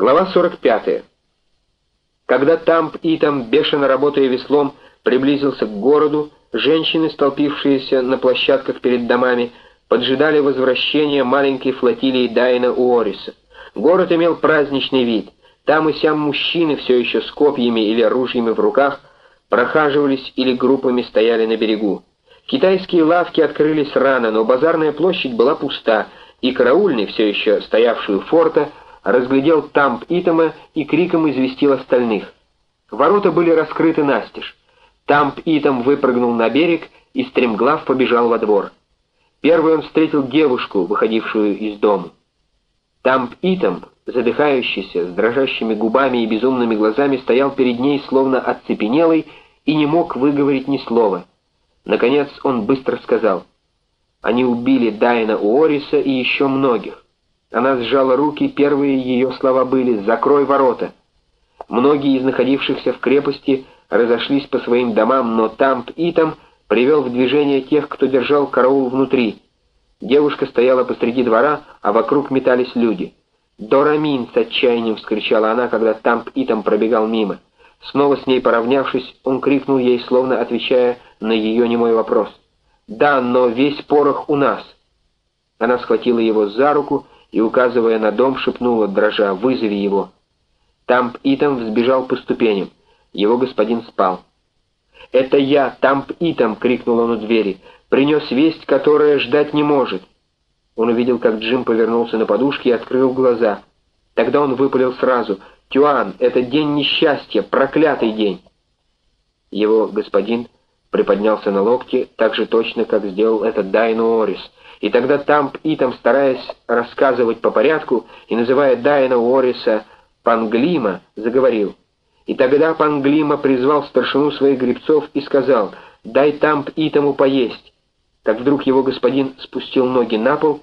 Глава 45. Когда Тамп Итам, бешено работая веслом, приблизился к городу, женщины, столпившиеся на площадках перед домами, поджидали возвращения маленькой флотилии Дайна Уориса. Город имел праздничный вид. Там и сям мужчины, все еще с копьями или ружьями в руках, прохаживались или группами стояли на берегу. Китайские лавки открылись рано, но базарная площадь была пуста, и караульный, все еще стоявший у форта, разглядел тамп Итама и криком известил остальных. Ворота были раскрыты настежь. Тамп Итам выпрыгнул на берег и стремглав побежал во двор. Первый он встретил девушку, выходившую из дома. Тамп Итам, задыхающийся, с дрожащими губами и безумными глазами, стоял перед ней, словно оцепенелый, и не мог выговорить ни слова. Наконец он быстро сказал, «Они убили Дайна Уориса и еще многих. Она сжала руки, первые ее слова были «Закрой ворота». Многие из находившихся в крепости разошлись по своим домам, но Тамп Итам привел в движение тех, кто держал караул внутри. Девушка стояла посреди двора, а вокруг метались люди. «Дорамин!» — с отчаянием вскричала она, когда Тамп Итам пробегал мимо. Снова с ней поравнявшись, он крикнул ей, словно отвечая на ее немой вопрос. «Да, но весь порох у нас!» Она схватила его за руку и, указывая на дом, шепнула, дрожа, «Вызови его». Тамп Итам взбежал по ступеням. Его господин спал. «Это я, Тамп Итам!» — крикнул он у двери. «Принес весть, которая ждать не может». Он увидел, как Джим повернулся на подушке и открыл глаза. Тогда он выпалил сразу. «Тюан, это день несчастья, проклятый день!» Его господин приподнялся на локте так же точно, как сделал это Дайну Орис — и тогда Тамп Итам, стараясь рассказывать по порядку и называя Дайна Уорриса Панглима, заговорил. И тогда Панглима призвал старшину своих гребцов и сказал «Дай Тамп Итаму поесть». Как вдруг его господин спустил ноги на пол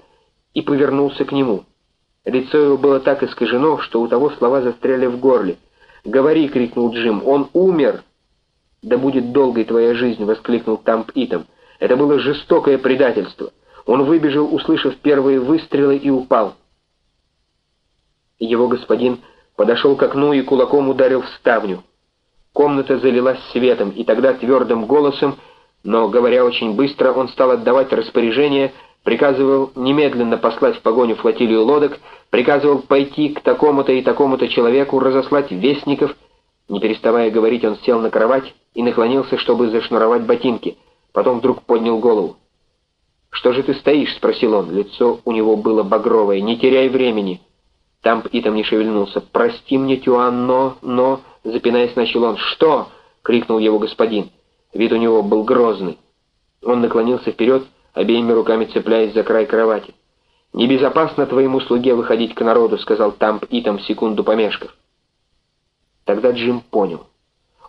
и повернулся к нему. Лицо его было так искажено, что у того слова застряли в горле. «Говори!» — крикнул Джим. «Он умер!» «Да будет долгой твоя жизнь!» — воскликнул Тамп Итам. «Это было жестокое предательство!» Он выбежал, услышав первые выстрелы, и упал. Его господин подошел к окну и кулаком ударил в ставню. Комната залилась светом, и тогда твердым голосом, но, говоря очень быстро, он стал отдавать распоряжение, приказывал немедленно послать в погоню флотилию лодок, приказывал пойти к такому-то и такому-то человеку, разослать вестников. Не переставая говорить, он сел на кровать и наклонился, чтобы зашнуровать ботинки. Потом вдруг поднял голову. «Что же ты стоишь?» — спросил он. Лицо у него было багровое. «Не теряй времени». Тамп Итам не шевельнулся. «Прости мне, Тюан, но, но...» — запинаясь, начал он. «Что?» — крикнул его господин. Вид у него был грозный. Он наклонился вперед, обеими руками цепляясь за край кровати. «Небезопасно твоему слуге выходить к народу», — сказал Тамп Итам, секунду помешков. Тогда Джим понял.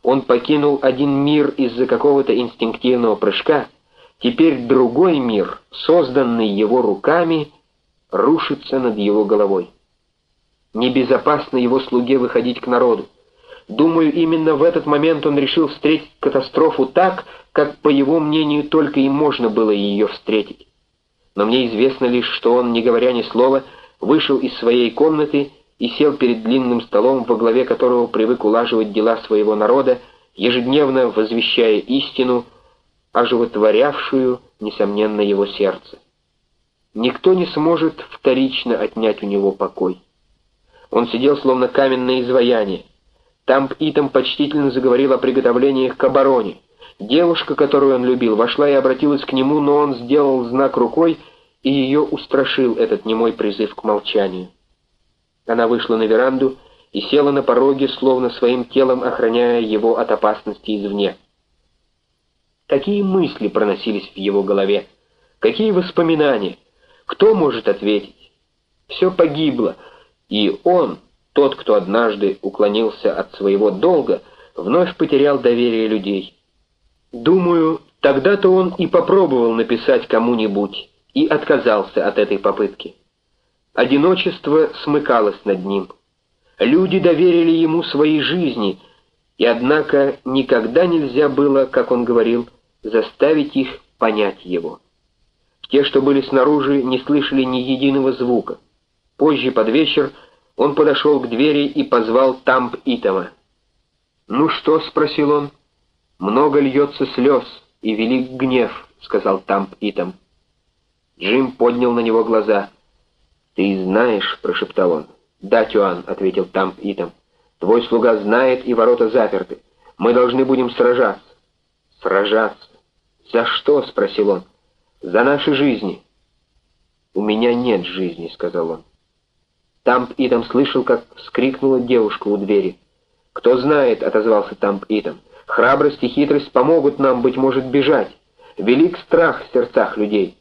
Он покинул один мир из-за какого-то инстинктивного прыжка — Теперь другой мир, созданный его руками, рушится над его головой. Небезопасно его слуге выходить к народу. Думаю, именно в этот момент он решил встретить катастрофу так, как, по его мнению, только и можно было ее встретить. Но мне известно лишь, что он, не говоря ни слова, вышел из своей комнаты и сел перед длинным столом, во главе которого привык улаживать дела своего народа, ежедневно возвещая истину, оживотворявшую, несомненно, его сердце. Никто не сможет вторично отнять у него покой. Он сидел словно каменное изваяние. Тамп Итам почтительно заговорил о приготовлениях к обороне. Девушка, которую он любил, вошла и обратилась к нему, но он сделал знак рукой, и ее устрашил этот немой призыв к молчанию. Она вышла на веранду и села на пороге, словно своим телом охраняя его от опасности извне. Какие мысли проносились в его голове? Какие воспоминания? Кто может ответить? Все погибло, и он, тот, кто однажды уклонился от своего долга, вновь потерял доверие людей. Думаю, тогда-то он и попробовал написать кому-нибудь, и отказался от этой попытки. Одиночество смыкалось над ним. Люди доверили ему свои жизни, и однако никогда нельзя было, как он говорил, заставить их понять его. Те, что были снаружи, не слышали ни единого звука. Позже, под вечер, Он подошел к двери и позвал Тамп Итама. «Ну что?» — спросил он. «Много льется слез, и велик гнев», — сказал Тамп Итам. Джим поднял на него глаза. «Ты знаешь», — прошептал он. «Да, Тюан», — ответил Тамп Итам. «Твой слуга знает, и ворота заперты. Мы должны будем сражаться». «Сражаться? За что?» — спросил он. «За наши жизни». «У меня нет жизни», — сказал он. Тамп Итам слышал, как вскрикнула девушка у двери. «Кто знает», — отозвался Тамп Итам. «Храбрость и хитрость помогут нам, быть может, бежать. Велик страх в сердцах людей».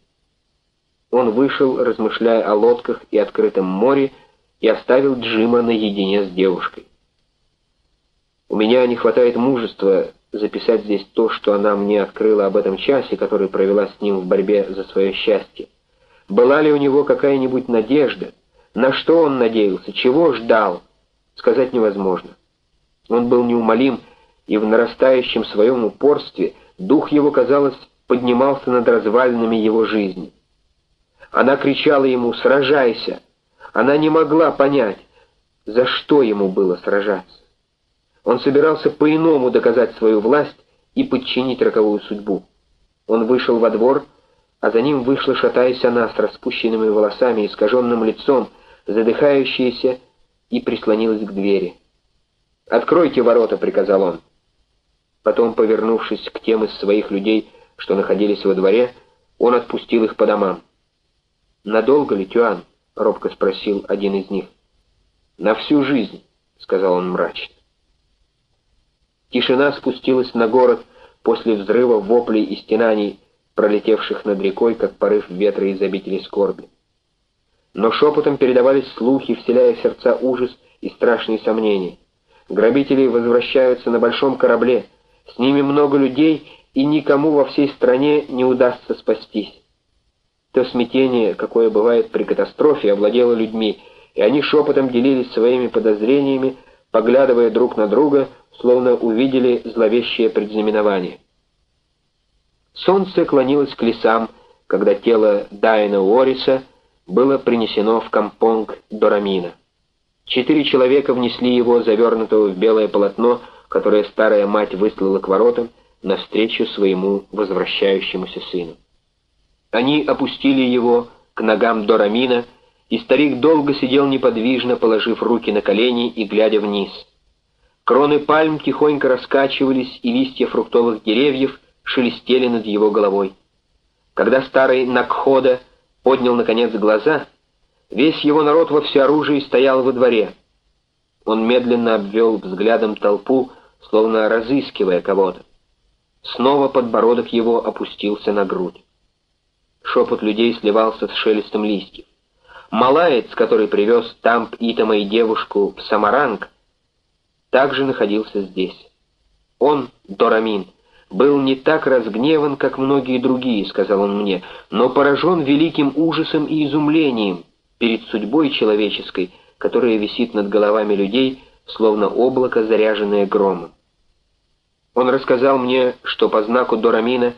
Он вышел, размышляя о лодках и открытом море, и оставил Джима наедине с девушкой. «У меня не хватает мужества записать здесь то, что она мне открыла об этом часе, который провела с ним в борьбе за свое счастье. Была ли у него какая-нибудь надежда? На что он надеялся? Чего ждал? Сказать невозможно. Он был неумолим, и в нарастающем своем упорстве дух его, казалось, поднимался над развалинами его жизни. Она кричала ему «Сражайся!» Она не могла понять, за что ему было сражаться. Он собирался по-иному доказать свою власть и подчинить роковую судьбу. Он вышел во двор, а за ним вышла, шатаясь она, с распущенными волосами, искаженным лицом, задыхающаяся, и прислонилась к двери. «Откройте ворота», — приказал он. Потом, повернувшись к тем из своих людей, что находились во дворе, он отпустил их по домам. «Надолго ли, Тюан?» — робко спросил один из них. «На всю жизнь», — сказал он мрачно. Тишина спустилась на город после взрыва воплей и стенаний, пролетевших над рекой, как порыв ветра из обители скорби. Но шепотом передавались слухи, вселяя в сердца ужас и страшные сомнения. Грабители возвращаются на большом корабле, с ними много людей, и никому во всей стране не удастся спастись. То смятение, какое бывает при катастрофе, овладело людьми, и они шепотом делились своими подозрениями, поглядывая друг на друга, словно увидели зловещее предзнаменование. Солнце клонилось к лесам, когда тело Дайна Уориса было принесено в компонг Дорамина. Четыре человека внесли его, завернутого в белое полотно, которое старая мать выслала к воротам, навстречу своему возвращающемуся сыну. Они опустили его к ногам Дорамина, и старик долго сидел неподвижно, положив руки на колени и глядя вниз — Кроны пальм тихонько раскачивались, и листья фруктовых деревьев шелестели над его головой. Когда старый Накхода поднял, наконец, глаза, весь его народ во всеоружии стоял во дворе. Он медленно обвел взглядом толпу, словно разыскивая кого-то. Снова подбородок его опустился на грудь. Шепот людей сливался с шелестом листьев. Малаец, который привез Тамп Итама и девушку в Самаранг, также находился здесь. Он, Дорамин, был не так разгневан, как многие другие, сказал он мне, но поражен великим ужасом и изумлением перед судьбой человеческой, которая висит над головами людей, словно облако, заряженное громом. Он рассказал мне, что по знаку Дорамина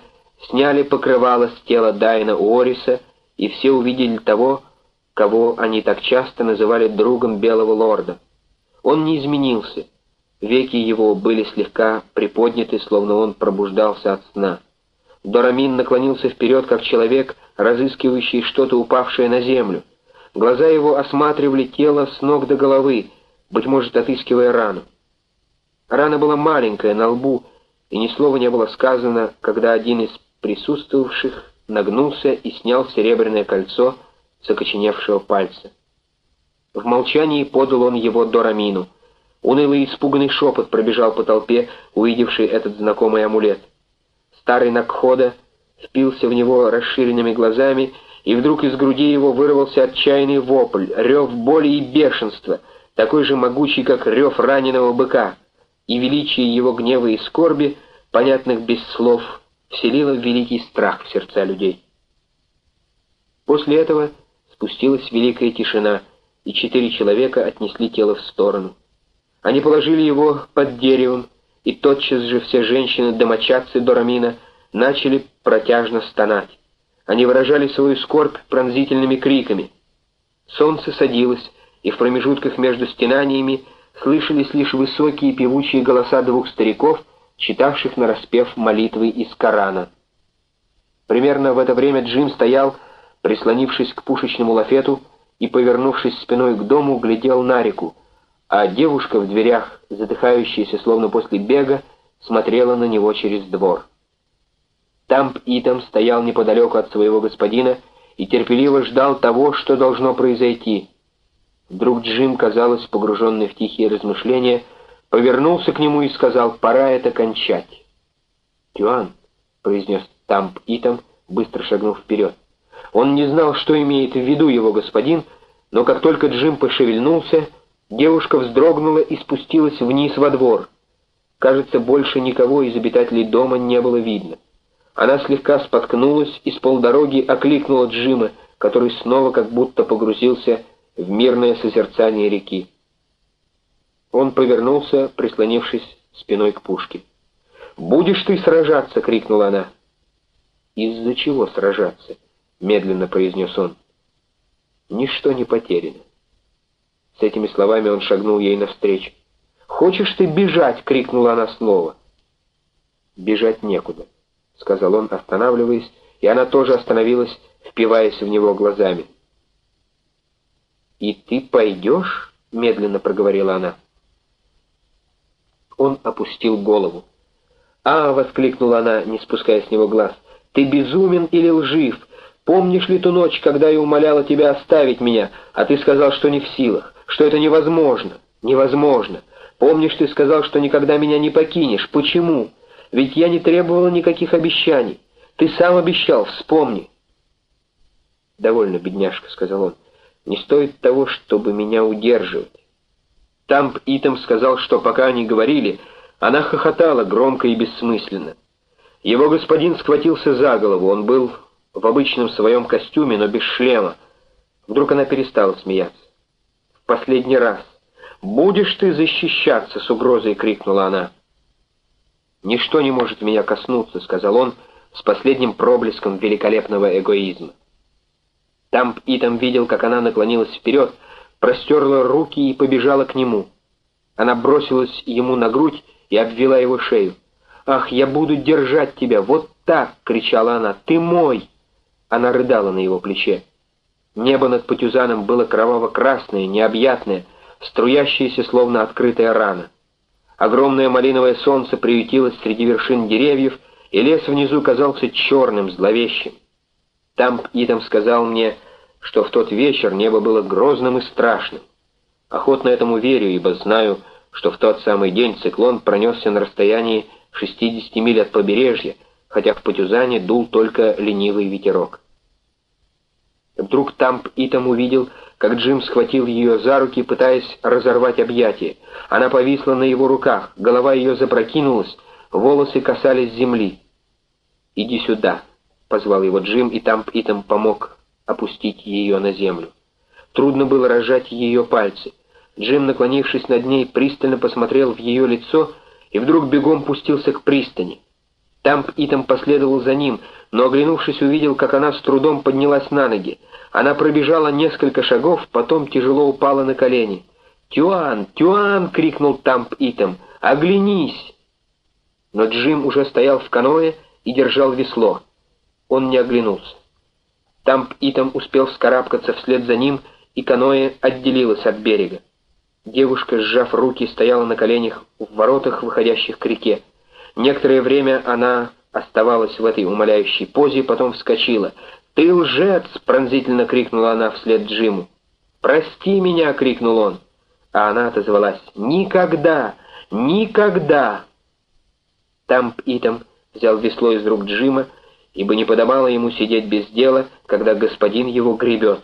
сняли покрывало с тела Дайна Уориса, и все увидели того, кого они так часто называли другом Белого Лорда. Он не изменился — Веки его были слегка приподняты, словно он пробуждался от сна. Дорамин наклонился вперед, как человек, разыскивающий что-то упавшее на землю. Глаза его осматривали тело с ног до головы, быть может, отыскивая рану. Рана была маленькая, на лбу, и ни слова не было сказано, когда один из присутствовавших нагнулся и снял серебряное кольцо с окоченевшего пальца. В молчании подал он его Дорамину — Унылый испуганный шепот пробежал по толпе, увидевший этот знакомый амулет. Старый Накхода впился в него расширенными глазами, и вдруг из груди его вырвался отчаянный вопль, рев боли и бешенства, такой же могучий, как рев раненого быка, и величие его гнева и скорби, понятных без слов, вселило великий страх в сердца людей. После этого спустилась великая тишина, и четыре человека отнесли тело в сторону. Они положили его под деревом, и тотчас же все женщины-домочадцы Дорамина начали протяжно стонать. Они выражали свою скорбь пронзительными криками. Солнце садилось, и в промежутках между стенаниями слышались лишь высокие певучие голоса двух стариков, читавших нараспев молитвы из Корана. Примерно в это время Джим стоял, прислонившись к пушечному лафету и, повернувшись спиной к дому, глядел на реку, а девушка в дверях, задыхающаяся словно после бега, смотрела на него через двор. Тамп Итам стоял неподалеку от своего господина и терпеливо ждал того, что должно произойти. Вдруг Джим, казалось, погруженный в тихие размышления, повернулся к нему и сказал «Пора это кончать». «Тюан», — произнес Тамп Итам, быстро шагнув вперед. Он не знал, что имеет в виду его господин, но как только Джим пошевельнулся, девушка вздрогнула и спустилась вниз во двор. Кажется, больше никого из обитателей дома не было видно. Она слегка споткнулась и с полдороги окликнула Джима, который снова как будто погрузился в мирное созерцание реки. Он повернулся, прислонившись спиной к пушке. «Будешь ты сражаться!» — крикнула она. «Из-за чего сражаться?» — медленно произнес он. «Ничто не потеряно». С этими словами он шагнул ей навстречу. «Хочешь ты бежать?» — крикнула она снова. «Бежать некуда». — сказал он, останавливаясь, и она тоже остановилась, впиваясь в него глазами. «И ты пойдешь?» — медленно проговорила она. Он опустил голову. «А!» — воскликнула она, не спуская с него глаз. «Ты безумен или лжив? Помнишь ли ту ночь, когда я умоляла тебя оставить меня, а ты сказал, что не в силах, что это невозможно? Невозможно. Помнишь, ты сказал, что никогда меня не покинешь. Почему? Ведь я не требовала никаких обещаний. Ты сам обещал, вспомни. «Довольно, бедняжка», — сказал он. «Не стоит того, чтобы меня удерживать». Тамп Итам сказал, что пока они говорили, она хохотала громко и бессмысленно. Его господин схватился за голову, он был в обычном своем костюме, но без шлема. Вдруг она перестала смеяться. «В последний раз! Будешь ты защищаться!» — с угрозой крикнула она. «Ничто не может меня коснуться», — сказал он с последним проблеском великолепного эгоизма. Тамп Итам видел, как она наклонилась вперед, простерла руки и побежала к нему. Она бросилась ему на грудь и обвела его шею. «Ах, я буду держать тебя! Вот так!» — кричала она. «Ты мой!» Она рыдала на его плече. Небо над Патюзаном было кроваво-красное, необъятное, струящееся, словно открытая рана. Огромное малиновое солнце приютилось среди вершин деревьев, и лес внизу казался черным, зловещим. Там Итам сказал мне, что в тот вечер небо было грозным и страшным. Охотно этому верю, ибо знаю, что в тот самый день циклон пронесся на расстоянии 60 миль от побережья, хотя в Патюзане дул только ленивый ветерок. Вдруг Тамп Итам увидел, как Джим схватил ее за руки, пытаясь разорвать объятия. Она повисла на его руках, голова ее запрокинулась, волосы касались земли. «Иди сюда», — позвал его Джим, и Тамп Итам помог опустить ее на землю. Трудно было разжать ее пальцы. Джим, наклонившись над ней, пристально посмотрел в ее лицо и вдруг бегом пустился к пристани. Тамп Итам последовал за ним, но, оглянувшись, увидел, как она с трудом поднялась на ноги. Она пробежала несколько шагов, потом тяжело упала на колени. «Тюан! Тюан!» — крикнул Тамп Итам. «Оглянись!» Но Джим уже стоял в каное и держал весло. Он не оглянулся. Тамп Итам успел вскарабкаться вслед за ним, и каное отделилось от берега. Девушка, сжав руки, стояла на коленях в воротах, выходящих к реке. Некоторое время она оставалась в этой умоляющей позе, потом вскочила. «Ты лжец!» — пронзительно крикнула она вслед Джиму. «Прости меня!» — крикнул он. А она отозвалась. «Никогда! Никогда!» Тамп Итам взял весло из рук Джима, ибо не подобало ему сидеть без дела, когда господин его гребет.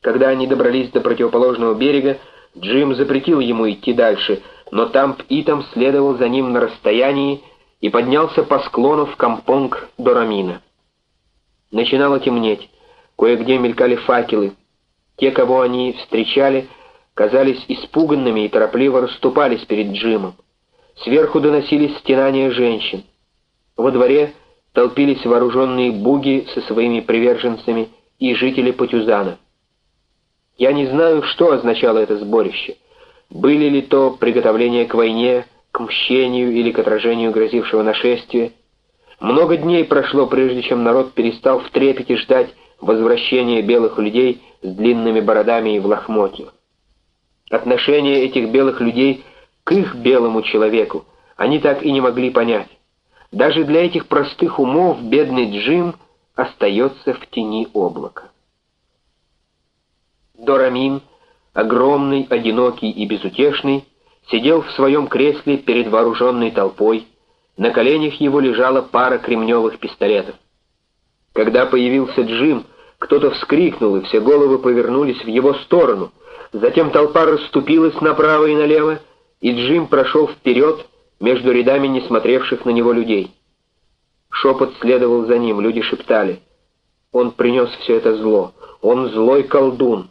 Когда они добрались до противоположного берега, Джим запретил ему идти дальше, но Тамп Итам следовал за ним на расстоянии, и поднялся по склону в Кампонг до Рамина. Начинало темнеть, кое-где мелькали факелы. Те, кого они встречали, казались испуганными и торопливо расступались перед Джимом. Сверху доносились стенания женщин. Во дворе толпились вооруженные буги со своими приверженцами и жители Патюзана. Я не знаю, что означало это сборище. Были ли то приготовления к войне, к мщению или к отражению грозившего нашествия. Много дней прошло, прежде чем народ перестал в трепете ждать возвращения белых людей с длинными бородами и в лохмотьях. Отношение этих белых людей к их белому человеку они так и не могли понять. Даже для этих простых умов бедный Джим остается в тени облака. Дорамин, огромный, одинокий и безутешный, сидел в своем кресле перед вооруженной толпой, на коленях его лежала пара кремневых пистолетов. Когда появился Джим, кто-то вскрикнул, и все головы повернулись в его сторону. Затем толпа расступилась направо и налево, и Джим прошел вперед между рядами несмотревших на него людей. Шепот следовал за ним, люди шептали. Он принес все это зло. Он злой колдун.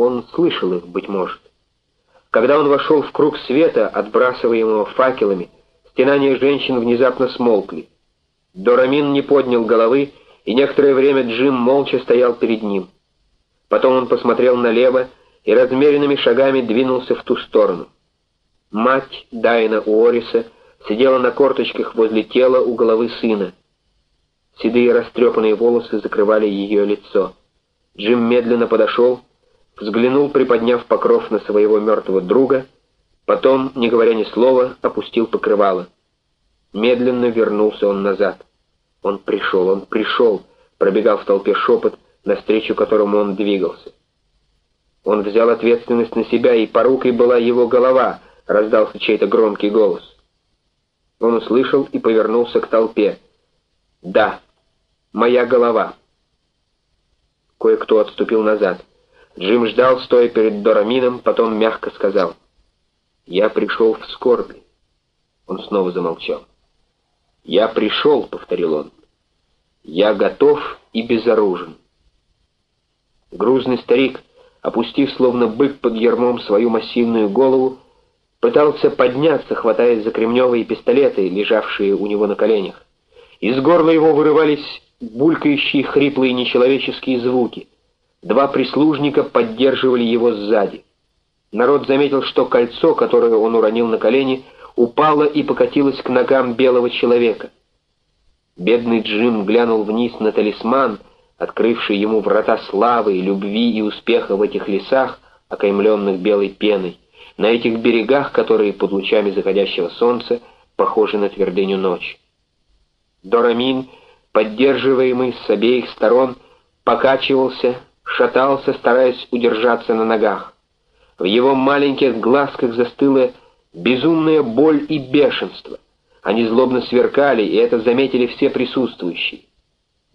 Он слышал их, быть может. Когда он вошел в круг света, отбрасываемого факелами, стенания женщин внезапно смолкли. Дорамин не поднял головы, и некоторое время Джим молча стоял перед ним. Потом он посмотрел налево и размеренными шагами двинулся в ту сторону. Мать Дайна Уориса сидела на корточках возле тела у головы сына. Седые растрепанные волосы закрывали ее лицо. Джим медленно подошел, взглянул, приподняв покров на своего мертвого друга, потом, не говоря ни слова, опустил покрывало. Медленно вернулся он назад. Он пришел, он пришел, пробегал в толпе шепот, навстречу которому он двигался. Он взял ответственность на себя, и порукой была его голова, раздался чей-то громкий голос. Он услышал и повернулся к толпе. «Да, моя голова». Кое-кто отступил назад. Джим ждал, стоя перед Дорамином, потом мягко сказал. «Я пришел в скорби». Он снова замолчал. «Я пришел», — повторил он. «Я готов и безоружен». Грузный старик, опустив словно бык под ермом свою массивную голову, пытался подняться, хватаясь за кремневые пистолеты, лежавшие у него на коленях. Из горла его вырывались булькающие хриплые нечеловеческие звуки — Два прислужника поддерживали его сзади. Народ заметил, что кольцо, которое он уронил на колени, упало и покатилось к ногам белого человека. Бедный Джим глянул вниз на талисман, открывший ему врата славы, любви и успеха в этих лесах, окаймленных белой пеной, на этих берегах, которые под лучами заходящего солнца похожи на твердыню ночи. Дорамин, поддерживаемый с обеих сторон, покачивался, шатался, стараясь удержаться на ногах. В его маленьких глазках застыла безумная боль и бешенство. Они злобно сверкали, и это заметили все присутствующие.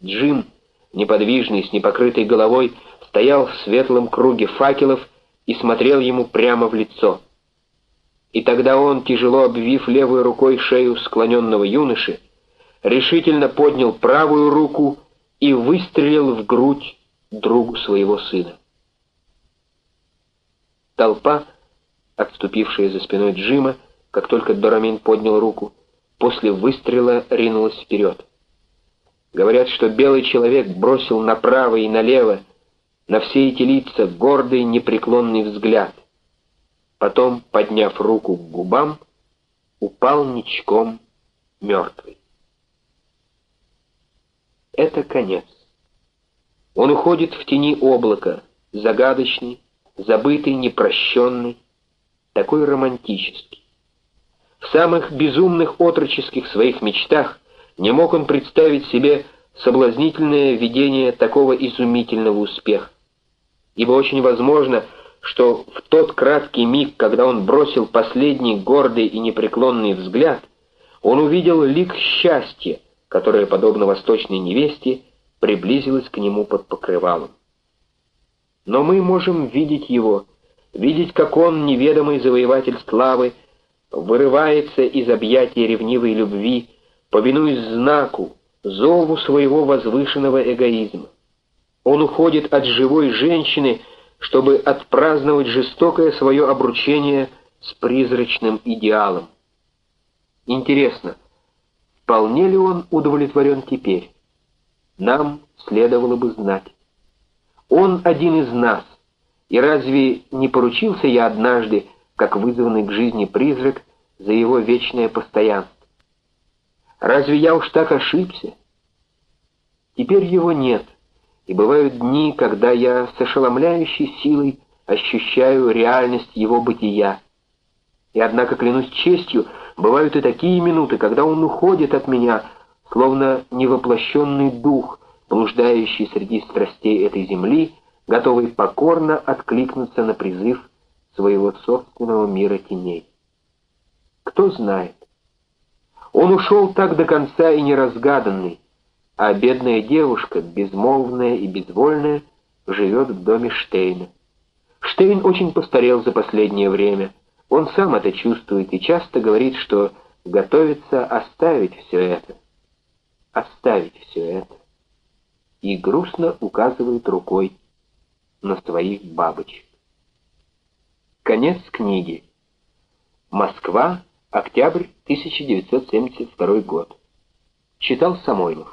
Джим, неподвижный, с непокрытой головой, стоял в светлом круге факелов и смотрел ему прямо в лицо. И тогда он, тяжело обвив левой рукой шею склоненного юноши, решительно поднял правую руку и выстрелил в грудь другу своего сына. Толпа, отступившая за спиной Джима, как только Дорамин поднял руку, после выстрела ринулась вперед. Говорят, что белый человек бросил направо и налево на все эти лица гордый непреклонный взгляд. Потом, подняв руку к губам, упал ничком мертвый. Это конец. Он уходит в тени облака, загадочный, забытый, непрощенный, такой романтический. В самых безумных отроческих своих мечтах не мог он представить себе соблазнительное видение такого изумительного успеха. Ибо очень возможно, что в тот краткий миг, когда он бросил последний гордый и непреклонный взгляд, он увидел лик счастья, которое, подобно восточной невесте, приблизилась к нему под покрывалом. Но мы можем видеть его, видеть, как он, неведомый завоеватель славы, вырывается из объятий ревнивой любви, повинуясь знаку, зову своего возвышенного эгоизма. Он уходит от живой женщины, чтобы отпраздновать жестокое свое обручение с призрачным идеалом. Интересно, вполне ли он удовлетворен теперь? Нам следовало бы знать. Он один из нас. И разве не поручился я однажды, как вызванный к жизни призрак, за его вечное постоянство? Разве я уж так ошибся? Теперь его нет, и бывают дни, когда я с ошеломляющей силой ощущаю реальность его бытия. И однако, клянусь честью, бывают и такие минуты, когда он уходит от меня, словно невоплощенный дух, блуждающий среди страстей этой земли, готовый покорно откликнуться на призыв своего собственного мира теней. Кто знает? Он ушел так до конца и неразгаданный, а бедная девушка, безмолвная и безвольная, живет в доме Штейна. Штейн очень постарел за последнее время. Он сам это чувствует и часто говорит, что готовится оставить все это. Оставить все это и грустно указывает рукой на своих бабочек. Конец книги. Москва, октябрь 1972 год. Читал Самойлов.